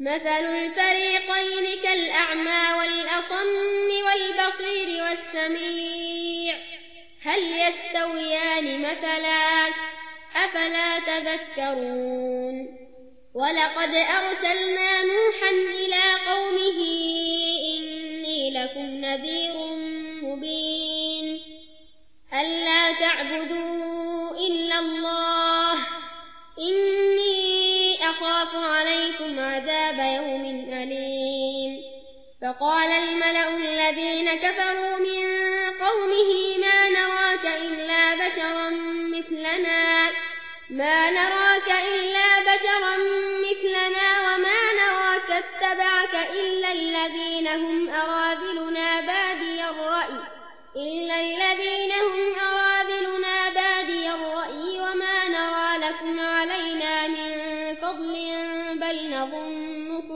مثل الفريقين كالأعمى والأصم والبصير والسميع. هل يستويان مثلا؟ أفلا تذكرون. ولقد أرسلنا نوحا إلى قومه إني لكم نذير مبين. ألا تعبدوا إلا الله. إني أخاف عليكم أليم فقال الملأ الذين كفروا من قومه ما نراك إلا بشرا مثلنا ما نراك إلا بشرا مثلنا وما نراك اتبعك إلا الذين هم أراذلنا بادي الرأي إلا الذين هم أراذلنا بادي الرأي وما نرى لكم علينا من فضل بل نظنكم